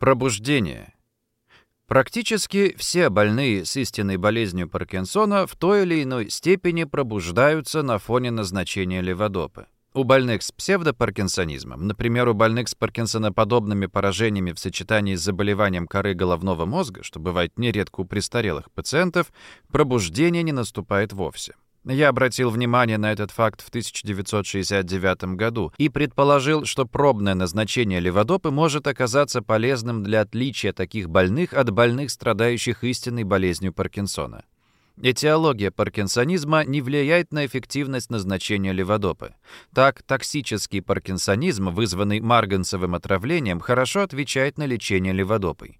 Пробуждение. Практически все больные с истинной болезнью Паркинсона в той или иной степени пробуждаются на фоне назначения леводопы. У больных с псевдопаркинсонизмом, например, у больных с паркинсоноподобными поражениями в сочетании с заболеванием коры головного мозга, что бывает нередко у престарелых пациентов, пробуждение не наступает вовсе. Я обратил внимание на этот факт в 1969 году и предположил, что пробное назначение леводопы может оказаться полезным для отличия таких больных от больных, страдающих истинной болезнью Паркинсона. Этиология паркинсонизма не влияет на эффективность назначения леводопы. Так, токсический паркинсонизм, вызванный марганцевым отравлением, хорошо отвечает на лечение леводопой.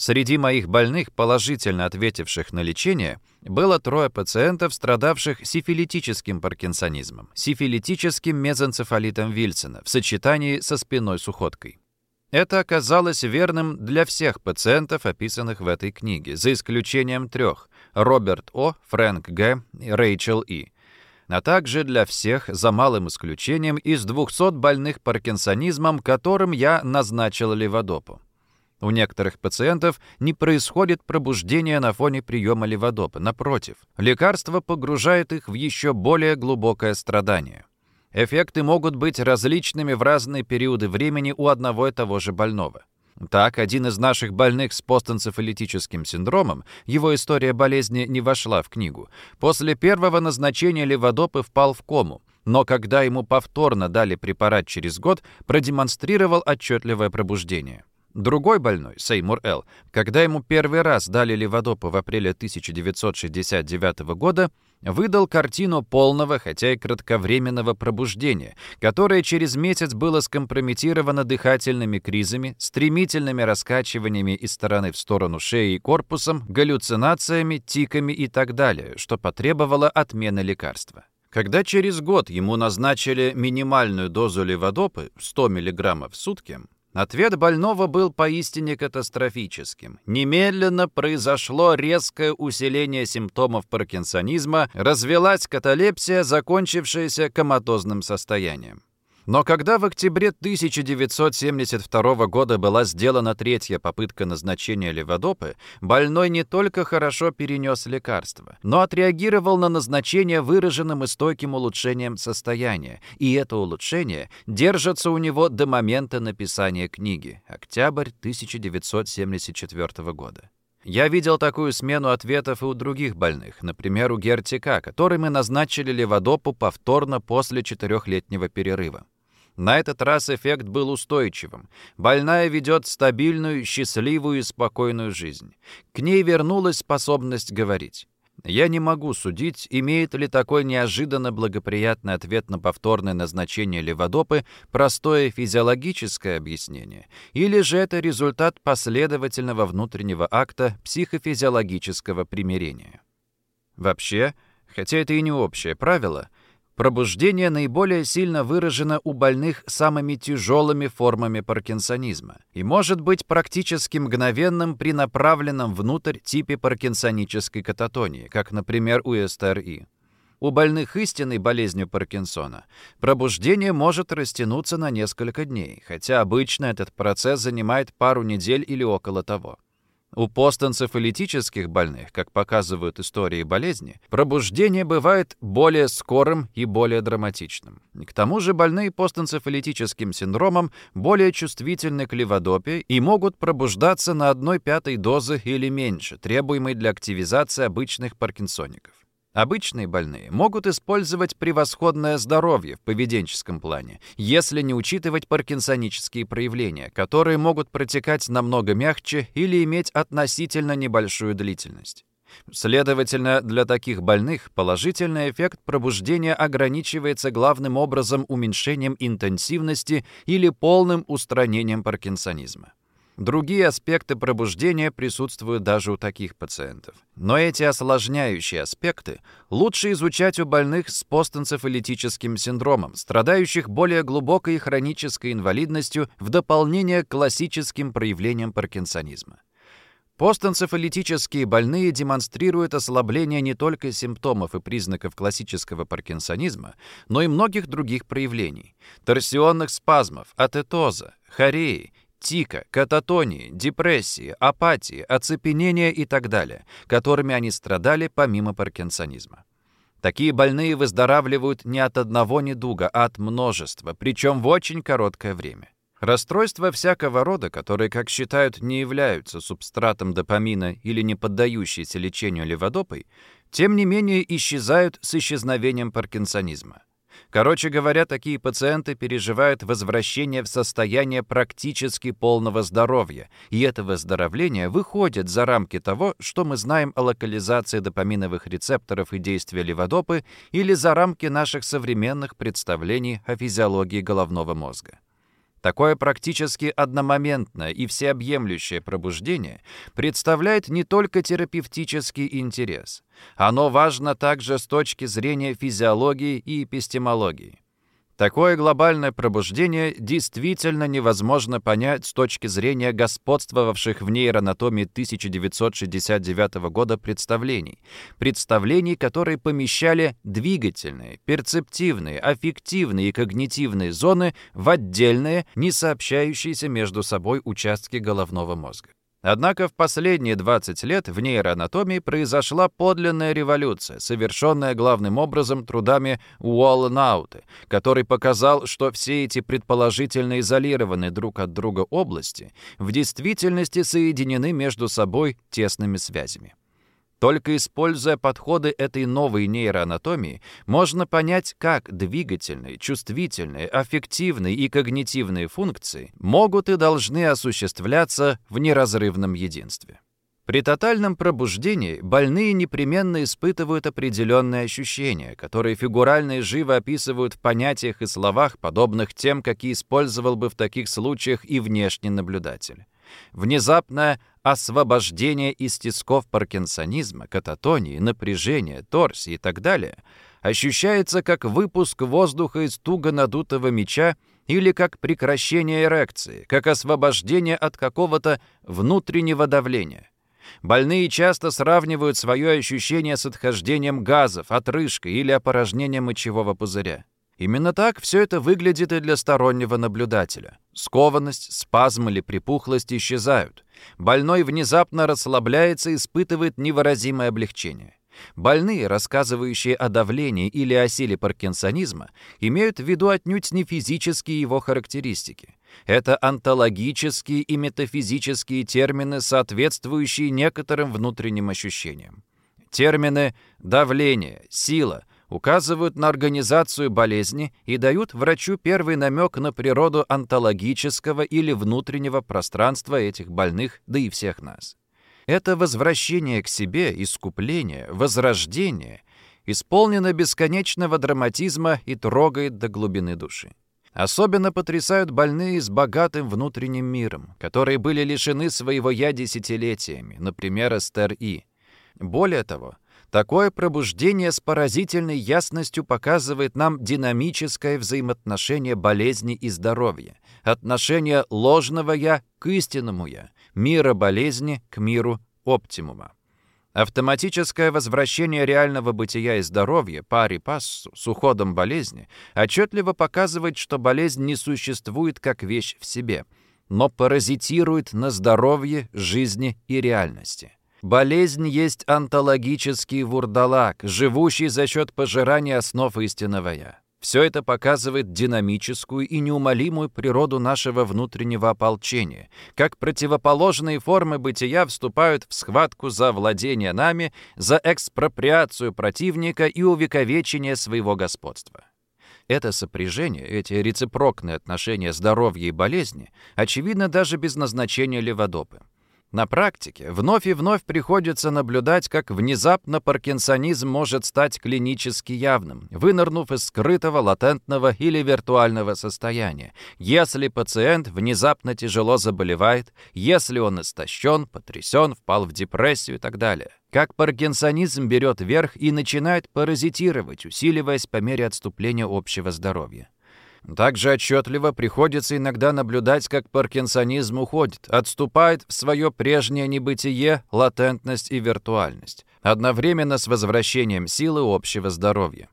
Среди моих больных, положительно ответивших на лечение, было трое пациентов, страдавших сифилитическим паркинсонизмом, сифилитическим мезоэнцефалитом Вильсона в сочетании со спиной сухоткой. Это оказалось верным для всех пациентов, описанных в этой книге, за исключением трех – Роберт О., Фрэнк Г. Рэйчел И., а также для всех, за малым исключением, из 200 больных паркинсонизмом, которым я назначил леводопу. У некоторых пациентов не происходит пробуждение на фоне приема леводопа. Напротив, лекарство погружает их в еще более глубокое страдание. Эффекты могут быть различными в разные периоды времени у одного и того же больного. Так, один из наших больных с постэнцефалитическим синдромом, его история болезни не вошла в книгу, после первого назначения леводопы впал в кому, но когда ему повторно дали препарат через год, продемонстрировал отчетливое пробуждение. Другой больной, Сеймур Л., когда ему первый раз дали леводопы в апреле 1969 года, выдал картину полного, хотя и кратковременного пробуждения, которое через месяц было скомпрометировано дыхательными кризами, стремительными раскачиваниями из стороны в сторону шеи и корпусом, галлюцинациями, тиками и так далее, что потребовало отмены лекарства. Когда через год ему назначили минимальную дозу леводопы 100 мг в сутки, Ответ больного был поистине катастрофическим. Немедленно произошло резкое усиление симптомов паркинсонизма, развелась каталепсия, закончившаяся коматозным состоянием. Но когда в октябре 1972 года была сделана третья попытка назначения леводопы, больной не только хорошо перенес лекарство, но отреагировал на назначение выраженным и стойким улучшением состояния, и это улучшение держится у него до момента написания книги, октябрь 1974 года. Я видел такую смену ответов и у других больных, например, у Гертика, который мы назначили леводопу повторно после четырехлетнего перерыва. На этот раз эффект был устойчивым. Больная ведет стабильную, счастливую и спокойную жизнь. К ней вернулась способность говорить. Я не могу судить, имеет ли такой неожиданно благоприятный ответ на повторное назначение леводопы простое физиологическое объяснение, или же это результат последовательного внутреннего акта психофизиологического примирения. Вообще, хотя это и не общее правило, Пробуждение наиболее сильно выражено у больных самыми тяжелыми формами паркинсонизма и может быть практически мгновенным при направленном внутрь типе паркинсонической кататонии, как, например, у СТРИ. У больных истинной болезнью Паркинсона пробуждение может растянуться на несколько дней, хотя обычно этот процесс занимает пару недель или около того. У постэнцефалитических больных, как показывают истории болезни, пробуждение бывает более скорым и более драматичным. К тому же больные постэнцефалитическим синдромом более чувствительны к леводопе и могут пробуждаться на одной пятой дозы или меньше, требуемой для активизации обычных паркинсоников. Обычные больные могут использовать превосходное здоровье в поведенческом плане, если не учитывать паркинсонические проявления, которые могут протекать намного мягче или иметь относительно небольшую длительность. Следовательно, для таких больных положительный эффект пробуждения ограничивается главным образом уменьшением интенсивности или полным устранением паркинсонизма. Другие аспекты пробуждения присутствуют даже у таких пациентов. Но эти осложняющие аспекты лучше изучать у больных с постэнцефалитическим синдромом, страдающих более глубокой хронической инвалидностью в дополнение к классическим проявлениям паркинсонизма. Постэнцефалитические больные демонстрируют ослабление не только симптомов и признаков классического паркинсонизма, но и многих других проявлений – торсионных спазмов, атетоза, хореи, тика, кататонии, депрессии, апатии, оцепенения и так далее, которыми они страдали помимо паркинсонизма. Такие больные выздоравливают не от одного недуга, а от множества, причем в очень короткое время. Расстройства всякого рода, которые, как считают, не являются субстратом допамина или не поддающиеся лечению леводопой, тем не менее исчезают с исчезновением паркинсонизма. Короче говоря, такие пациенты переживают возвращение в состояние практически полного здоровья, и это выздоровление выходит за рамки того, что мы знаем о локализации допаминовых рецепторов и действия леводопы, или за рамки наших современных представлений о физиологии головного мозга. Такое практически одномоментное и всеобъемлющее пробуждение представляет не только терапевтический интерес. Оно важно также с точки зрения физиологии и эпистемологии. Такое глобальное пробуждение действительно невозможно понять с точки зрения господствовавших в нейроанатомии 1969 года представлений. Представлений, которые помещали двигательные, перцептивные, аффективные и когнитивные зоны в отдельные, не сообщающиеся между собой участки головного мозга. Однако в последние 20 лет в нейроанатомии произошла подлинная революция, совершенная главным образом трудами Уолленаута, который показал, что все эти предположительно изолированные друг от друга области в действительности соединены между собой тесными связями. Только используя подходы этой новой нейроанатомии, можно понять, как двигательные, чувствительные, аффективные и когнитивные функции могут и должны осуществляться в неразрывном единстве. При тотальном пробуждении больные непременно испытывают определенные ощущения, которые фигурально и живо описывают в понятиях и словах, подобных тем, какие использовал бы в таких случаях и внешний наблюдатель. Внезапное освобождение из тисков паркинсонизма, кататонии, напряжения, торсии и так далее ощущается как выпуск воздуха из туго надутого меча или как прекращение эрекции, как освобождение от какого-то внутреннего давления. Больные часто сравнивают свое ощущение с отхождением газов, отрыжкой или опорожнением мочевого пузыря. Именно так все это выглядит и для стороннего наблюдателя. Скованность, спазм или припухлость исчезают. Больной внезапно расслабляется и испытывает невыразимое облегчение. Больные, рассказывающие о давлении или о силе паркинсонизма, имеют в виду отнюдь не физические его характеристики. Это онтологические и метафизические термины, соответствующие некоторым внутренним ощущениям. Термины «давление», «сила», указывают на организацию болезни и дают врачу первый намек на природу онтологического или внутреннего пространства этих больных, да и всех нас. Это возвращение к себе, искупление, возрождение исполнено бесконечного драматизма и трогает до глубины души. Особенно потрясают больные с богатым внутренним миром, которые были лишены своего «я» десятилетиями, например, Эстер И. Более того, Такое пробуждение с поразительной ясностью показывает нам динамическое взаимоотношение болезни и здоровья, отношение ложного «я» к истинному «я», мира болезни к миру оптимума. Автоматическое возвращение реального бытия и здоровья пари пассу с уходом болезни отчетливо показывает, что болезнь не существует как вещь в себе, но паразитирует на здоровье, жизни и реальности. Болезнь есть онтологический вурдалак, живущий за счет пожирания основ истинного «я». Все это показывает динамическую и неумолимую природу нашего внутреннего ополчения, как противоположные формы бытия вступают в схватку за владение нами, за экспроприацию противника и увековечение своего господства. Это сопряжение, эти рецепрокные отношения здоровья и болезни, очевидно даже без назначения леводопы. На практике вновь и вновь приходится наблюдать, как внезапно паркинсонизм может стать клинически явным, вынырнув из скрытого, латентного или виртуального состояния, если пациент внезапно тяжело заболевает, если он истощен, потрясен, впал в депрессию и так далее. Как паркинсонизм берет верх и начинает паразитировать, усиливаясь по мере отступления общего здоровья. Также отчетливо приходится иногда наблюдать, как паркинсонизм уходит, отступает в свое прежнее небытие, латентность и виртуальность, одновременно с возвращением силы общего здоровья.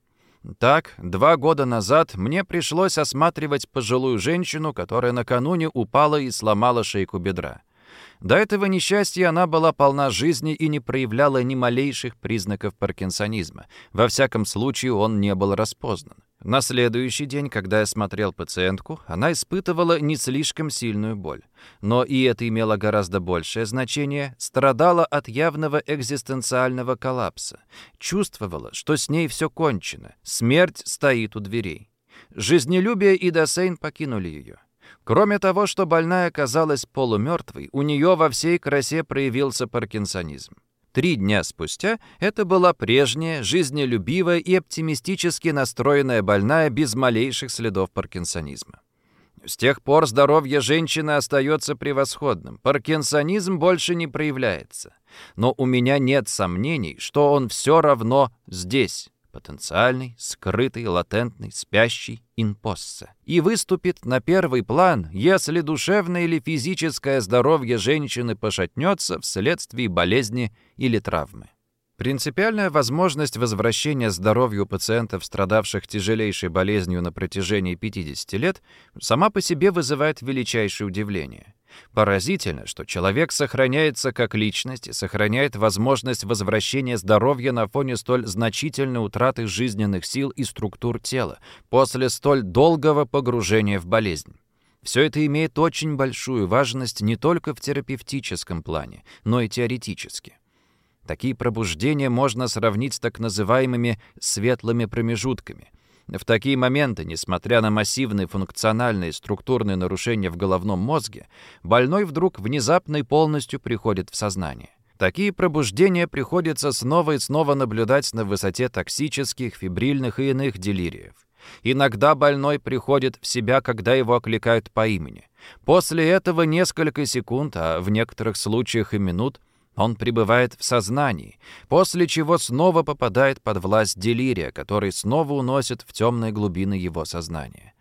Так, два года назад мне пришлось осматривать пожилую женщину, которая накануне упала и сломала шейку бедра. До этого несчастья она была полна жизни и не проявляла ни малейших признаков паркинсонизма. Во всяком случае, он не был распознан. На следующий день, когда я смотрел пациентку, она испытывала не слишком сильную боль. Но и это имело гораздо большее значение, страдала от явного экзистенциального коллапса. Чувствовала, что с ней все кончено, смерть стоит у дверей. Жизнелюбие и Досейн покинули ее. Кроме того, что больная оказалась полумертвой, у нее во всей красе проявился паркинсонизм. Три дня спустя это была прежняя, жизнелюбивая и оптимистически настроенная больная без малейших следов паркинсонизма. С тех пор здоровье женщины остается превосходным. Паркинсонизм больше не проявляется. Но у меня нет сомнений, что он все равно здесь, потенциальный, скрытый, латентный, спящий инпоссе, и выступит на первый план, если душевное или физическое здоровье женщины пошатнется вследствие болезни или травмы. Принципиальная возможность возвращения здоровью пациентов, страдавших тяжелейшей болезнью на протяжении 50 лет, сама по себе вызывает величайшее удивление. Поразительно, что человек сохраняется как личность и сохраняет возможность возвращения здоровья на фоне столь значительной утраты жизненных сил и структур тела после столь долгого погружения в болезнь. Все это имеет очень большую важность не только в терапевтическом плане, но и теоретически. Такие пробуждения можно сравнить с так называемыми «светлыми промежутками», в такие моменты, несмотря на массивные функциональные структурные нарушения в головном мозге, больной вдруг внезапно и полностью приходит в сознание. Такие пробуждения приходится снова и снова наблюдать на высоте токсических, фибрильных и иных делириев. Иногда больной приходит в себя, когда его окликают по имени. После этого несколько секунд, а в некоторых случаях и минут, он пребывает в сознании, после чего снова попадает под власть делирия, который снова уносит в темные глубины его сознания.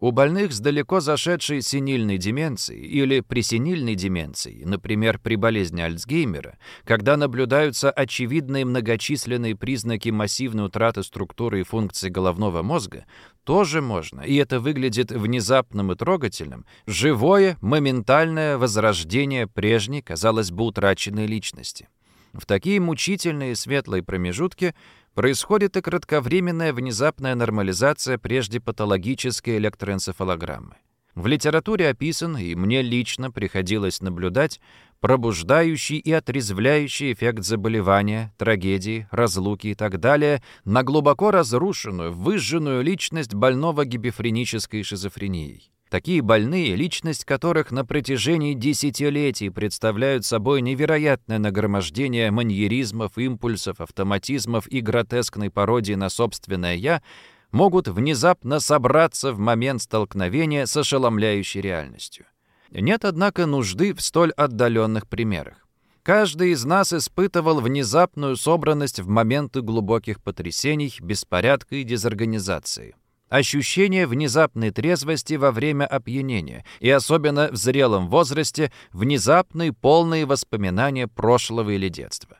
У больных с далеко зашедшей синильной деменцией или пресенильной деменцией, например, при болезни Альцгеймера, когда наблюдаются очевидные многочисленные признаки массивной утраты структуры и функций головного мозга, тоже можно, и это выглядит внезапным и трогательным, живое, моментальное возрождение прежней, казалось бы, утраченной личности. В такие мучительные светлые промежутки – происходит и кратковременная внезапная нормализация прежде патологической электроэнцефалограммы. В литературе описан, и мне лично приходилось наблюдать, пробуждающий и отрезвляющий эффект заболевания, трагедии, разлуки и так далее на глубоко разрушенную, выжженную личность больного гибефренической шизофренией. Такие больные, личность которых на протяжении десятилетий представляют собой невероятное нагромождение маньеризмов, импульсов, автоматизмов и гротескной пародии на собственное «я», могут внезапно собраться в момент столкновения с ошеломляющей реальностью. Нет, однако, нужды в столь отдаленных примерах. Каждый из нас испытывал внезапную собранность в моменты глубоких потрясений, беспорядка и дезорганизации. Ощущение внезапной трезвости во время опьянения и особенно в зрелом возрасте внезапные полные воспоминания прошлого или детства.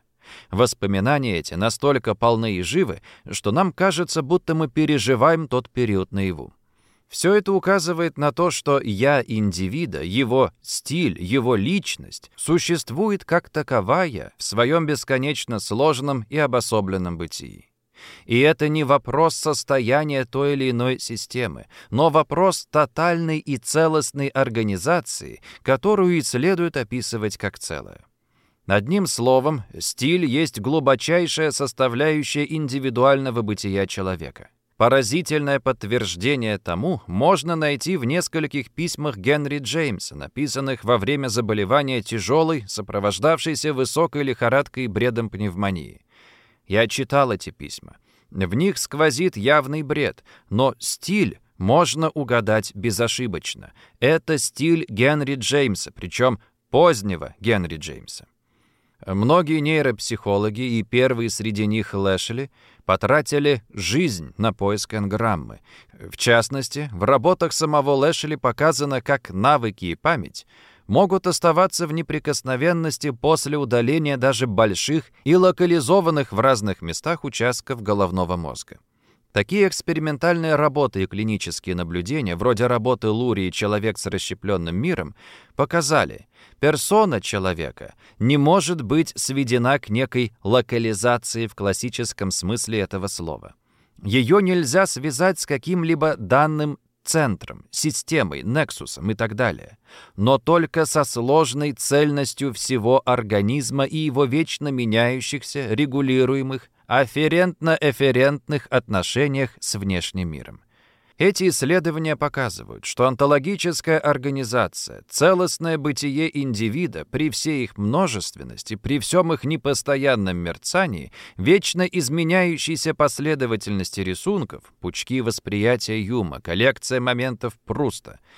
Воспоминания эти настолько полны и живы, что нам кажется, будто мы переживаем тот период наяву. Все это указывает на то, что «я» индивида, его стиль, его личность существует как таковая в своем бесконечно сложном и обособленном бытии. И это не вопрос состояния той или иной системы, но вопрос тотальной и целостной организации, которую и следует описывать как целое. Одним словом, стиль есть глубочайшая составляющая индивидуального бытия человека. Поразительное подтверждение тому можно найти в нескольких письмах Генри Джеймса, написанных во время заболевания тяжелой, сопровождавшейся высокой лихорадкой и бредом пневмонии. Я читал эти письма. В них сквозит явный бред, но стиль можно угадать безошибочно. Это стиль Генри Джеймса, причем позднего Генри Джеймса. Многие нейропсихологи, и первые среди них Лэшли, потратили жизнь на поиск энграммы. В частности, в работах самого Лэшли показано, как навыки и память — могут оставаться в неприкосновенности после удаления даже больших и локализованных в разных местах участков головного мозга. Такие экспериментальные работы и клинические наблюдения, вроде работы Лури «Человек с расщепленным миром», показали, персона человека не может быть сведена к некой локализации в классическом смысле этого слова. Ее нельзя связать с каким-либо данным центром, системой, нексусом и так далее, но только со сложной цельностью всего организма и его вечно меняющихся, регулируемых, афферентно-эферентных отношениях с внешним миром. Эти исследования показывают, что онтологическая организация, целостное бытие индивида при всей их множественности, при всем их непостоянном мерцании, вечно изменяющейся последовательности рисунков, пучки восприятия Юма, коллекция моментов Пруста —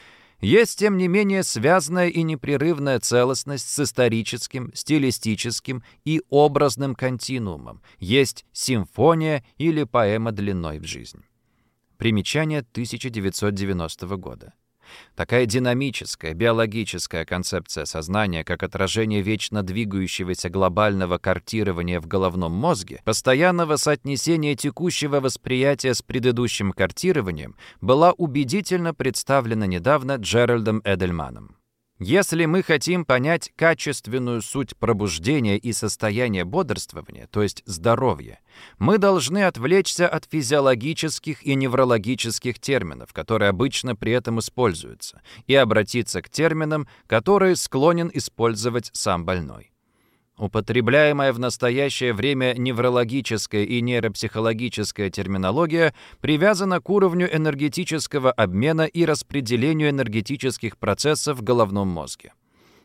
есть, тем не менее, связанная и непрерывная целостность с историческим, стилистическим и образным континуумом. Есть симфония или поэма длиной в жизнь. Примечание 1990 года. Такая динамическая, биологическая концепция сознания, как отражение вечно двигающегося глобального картирования в головном мозге, постоянного соотнесения текущего восприятия с предыдущим картированием, была убедительно представлена недавно Джеральдом Эдельманом. Если мы хотим понять качественную суть пробуждения и состояния бодрствования, то есть здоровья, мы должны отвлечься от физиологических и неврологических терминов, которые обычно при этом используются, и обратиться к терминам, которые склонен использовать сам больной. Употребляемая в настоящее время неврологическая и нейропсихологическая терминология привязана к уровню энергетического обмена и распределению энергетических процессов в головном мозге.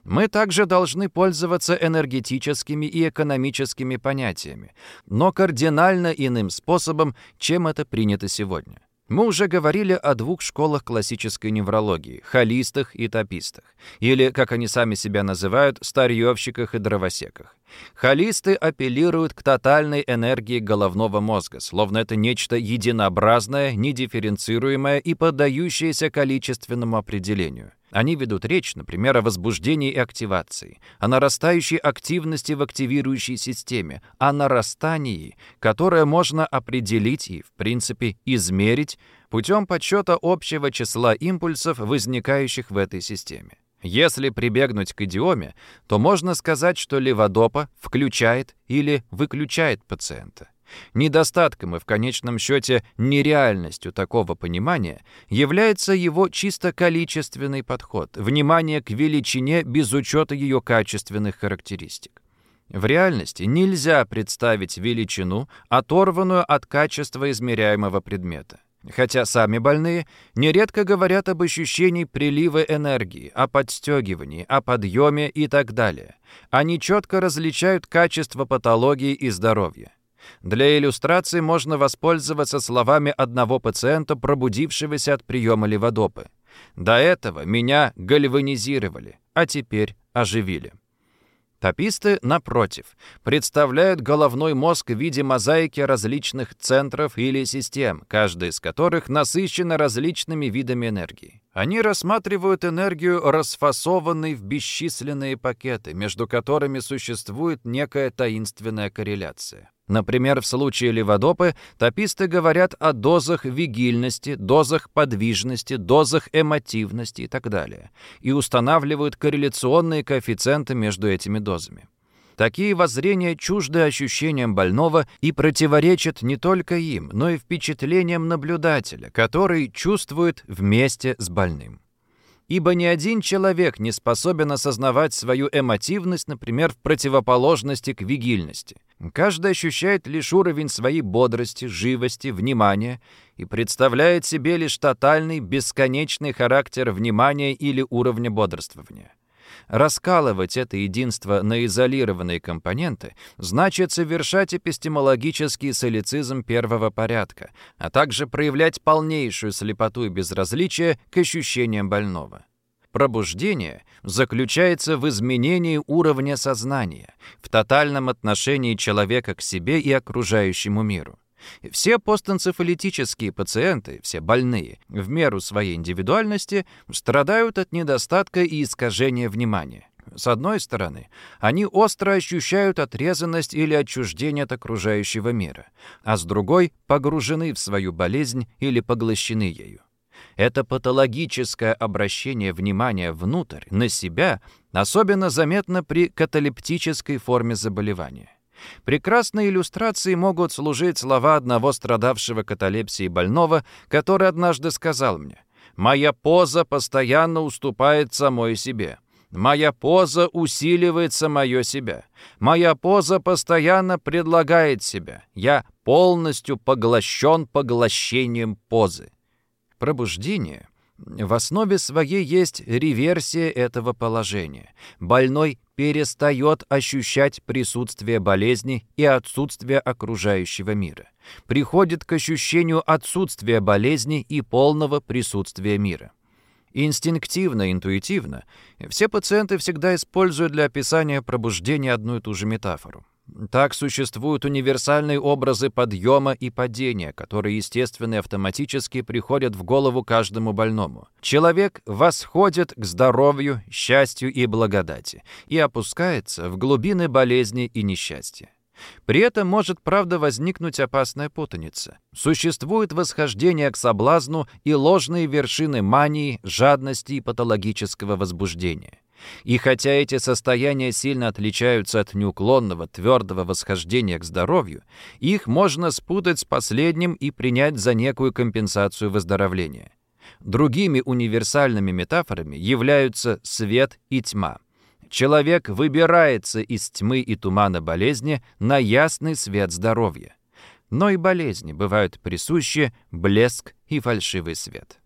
Мы также должны пользоваться энергетическими и экономическими понятиями, но кардинально иным способом, чем это принято сегодня. Мы уже говорили о двух школах классической неврологии – холистах и топистах, или, как они сами себя называют, старьевщиках и дровосеках. Холисты апеллируют к тотальной энергии головного мозга, словно это нечто единообразное, недифференцируемое и поддающееся количественному определению. Они ведут речь, например, о возбуждении и активации, о нарастающей активности в активирующей системе, о нарастании, которое можно определить и, в принципе, измерить путем подсчета общего числа импульсов, возникающих в этой системе. Если прибегнуть к идиоме, то можно сказать, что леводопа включает или выключает пациента. Недостатком и в конечном счете нереальностью такого понимания является его чисто количественный подход, внимание к величине без учета ее качественных характеристик. В реальности нельзя представить величину, оторванную от качества измеряемого предмета. Хотя сами больные нередко говорят об ощущении прилива энергии, о подстегивании, о подъеме и так далее. Они четко различают качество патологии и здоровья. Для иллюстрации можно воспользоваться словами одного пациента, пробудившегося от приема леводопы. До этого меня гальванизировали, а теперь оживили. Тописты, напротив, представляют головной мозг в виде мозаики различных центров или систем, каждая из которых насыщена различными видами энергии. Они рассматривают энергию, расфасованной в бесчисленные пакеты, между которыми существует некая таинственная корреляция. Например, в случае леводопы тописты говорят о дозах вигильности, дозах подвижности, дозах эмотивности и так далее, и устанавливают корреляционные коэффициенты между этими дозами. Такие воззрения чужды ощущениям больного и противоречат не только им, но и впечатлениям наблюдателя, который чувствует вместе с больным ибо ни один человек не способен осознавать свою эмотивность, например, в противоположности к вигильности. Каждый ощущает лишь уровень своей бодрости, живости, внимания и представляет себе лишь тотальный, бесконечный характер внимания или уровня бодрствования. Раскалывать это единство на изолированные компоненты значит совершать эпистемологический солицизм первого порядка, а также проявлять полнейшую слепоту и безразличие к ощущениям больного. Пробуждение заключается в изменении уровня сознания, в тотальном отношении человека к себе и окружающему миру. Все постэнцефалитические пациенты, все больные, в меру своей индивидуальности, страдают от недостатка и искажения внимания. С одной стороны, они остро ощущают отрезанность или отчуждение от окружающего мира, а с другой — погружены в свою болезнь или поглощены ею. Это патологическое обращение внимания внутрь, на себя, особенно заметно при каталептической форме заболевания. Прекрасной иллюстрацией могут служить слова одного страдавшего каталепсией больного, который однажды сказал мне «Моя поза постоянно уступает самой себе». Моя поза усиливает самое себя. Моя поза постоянно предлагает себя. Я полностью поглощен поглощением позы. Пробуждение в основе своей есть реверсия этого положения. Больной перестает ощущать присутствие болезни и отсутствие окружающего мира. Приходит к ощущению отсутствия болезни и полного присутствия мира. Инстинктивно, интуитивно все пациенты всегда используют для описания пробуждения одну и ту же метафору. Так существуют универсальные образы подъема и падения, которые естественно и автоматически приходят в голову каждому больному. Человек восходит к здоровью, счастью и благодати и опускается в глубины болезни и несчастья. При этом может, правда, возникнуть опасная путаница. Существует восхождение к соблазну и ложные вершины мании, жадности и патологического возбуждения. И хотя эти состояния сильно отличаются от неуклонного, твердого восхождения к здоровью, их можно спутать с последним и принять за некую компенсацию выздоровления. Другими универсальными метафорами являются свет и тьма. Человек выбирается из тьмы и тумана болезни на ясный свет здоровья. Но и болезни бывают присущи блеск и фальшивый свет.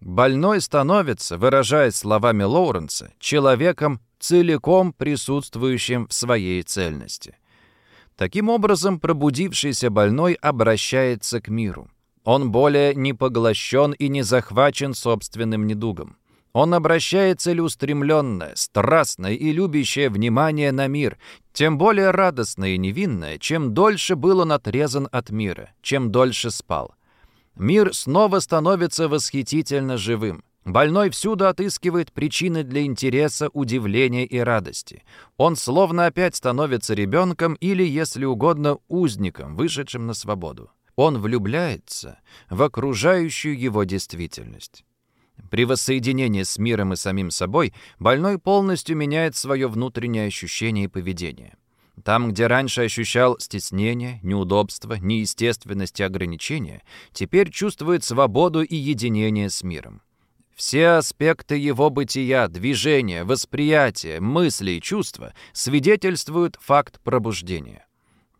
Больной становится, выражаясь словами Лоуренса, человеком, целиком присутствующим в своей цельности. Таким образом, пробудившийся больной обращается к миру. Он более не поглощен и не захвачен собственным недугом. Он обращает целеустремленное, страстное и любящее внимание на мир, тем более радостное и невинное, чем дольше был он отрезан от мира, чем дольше спал. Мир снова становится восхитительно живым. Больной всюду отыскивает причины для интереса, удивления и радости. Он словно опять становится ребенком или, если угодно, узником, вышедшим на свободу. Он влюбляется в окружающую его действительность. При воссоединении с миром и самим собой больной полностью меняет свое внутреннее ощущение и поведение. Там, где раньше ощущал стеснение, неудобство, неестественность и ограничения, теперь чувствует свободу и единение с миром. Все аспекты его бытия, движения, восприятия, мысли и чувства свидетельствуют факт пробуждения.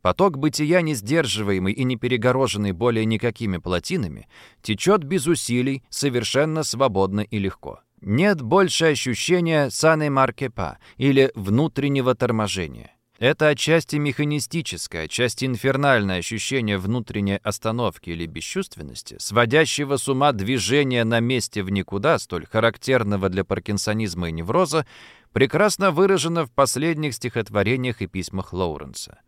Поток бытия, не сдерживаемый и не перегороженный более никакими плотинами, течет без усилий, совершенно свободно и легко. Нет больше ощущения саны маркепа или внутреннего торможения. Это отчасти механистическое, отчасти инфернальное ощущение внутренней остановки или бесчувственности, сводящего с ума движения на месте в никуда, столь характерного для паркинсонизма и невроза, прекрасно выражено в последних стихотворениях и письмах Лоуренса.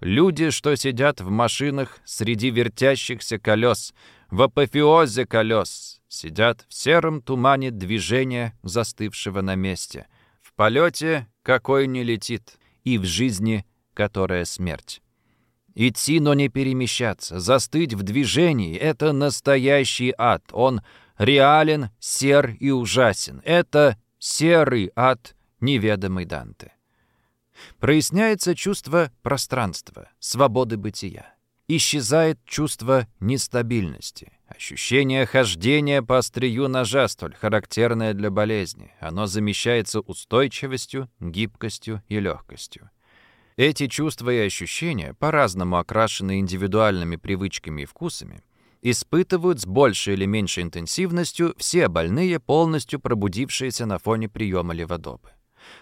Люди, что сидят в машинах среди вертящихся колес, в апофеозе колес, сидят в сером тумане движения, застывшего на месте. В полете какой не летит, и в жизни, которая смерть. Идти, но не перемещаться, застыть в движении — это настоящий ад. Он реален, сер и ужасен. Это серый ад неведомый Данте. Проясняется чувство пространства, свободы бытия. Исчезает чувство нестабильности, ощущение хождения по острию ножа, столь характерное для болезни. Оно замещается устойчивостью, гибкостью и легкостью. Эти чувства и ощущения, по-разному окрашенные индивидуальными привычками и вкусами, испытывают с большей или меньшей интенсивностью все больные, полностью пробудившиеся на фоне приема леводопы.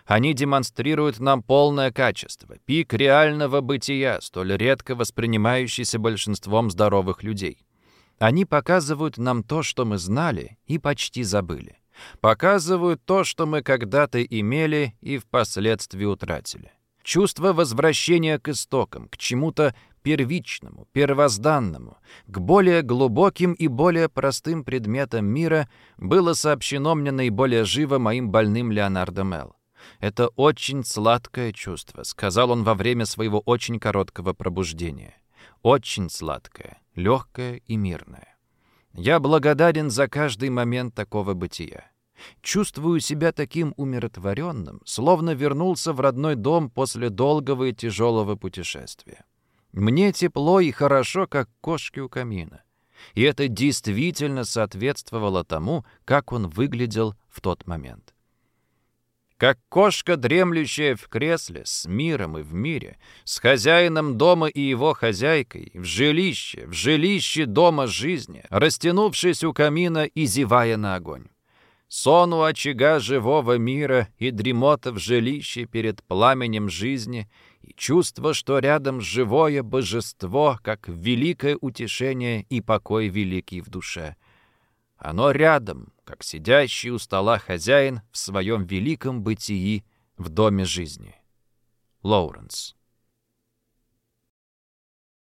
Они демонстрируют нам полное качество, пик реального бытия, столь редко воспринимающийся большинством здоровых людей. Они показывают нам то, что мы знали и почти забыли. Показывают то, что мы когда-то имели и впоследствии утратили. Чувство возвращения к истокам, к чему-то первичному, первозданному, к более глубоким и более простым предметам мира было сообщено мне наиболее живо моим больным Леонардо Мелл. «Это очень сладкое чувство», — сказал он во время своего очень короткого пробуждения. «Очень сладкое, легкое и мирное. Я благодарен за каждый момент такого бытия. Чувствую себя таким умиротворенным, словно вернулся в родной дом после долгого и тяжелого путешествия. Мне тепло и хорошо, как кошки у камина. И это действительно соответствовало тому, как он выглядел в тот момент. Как кошка, дремлющая в кресле, с миром и в мире, с хозяином дома и его хозяйкой, в жилище, в жилище дома жизни, растянувшись у камина и зевая на огонь. Сон у очага живого мира и дремота в жилище перед пламенем жизни — и чувство, что рядом живое божество, как великое утешение и покой великий в душе. Оно рядом, как сидящий у стола хозяин в своем великом бытии в доме жизни. Лоуренс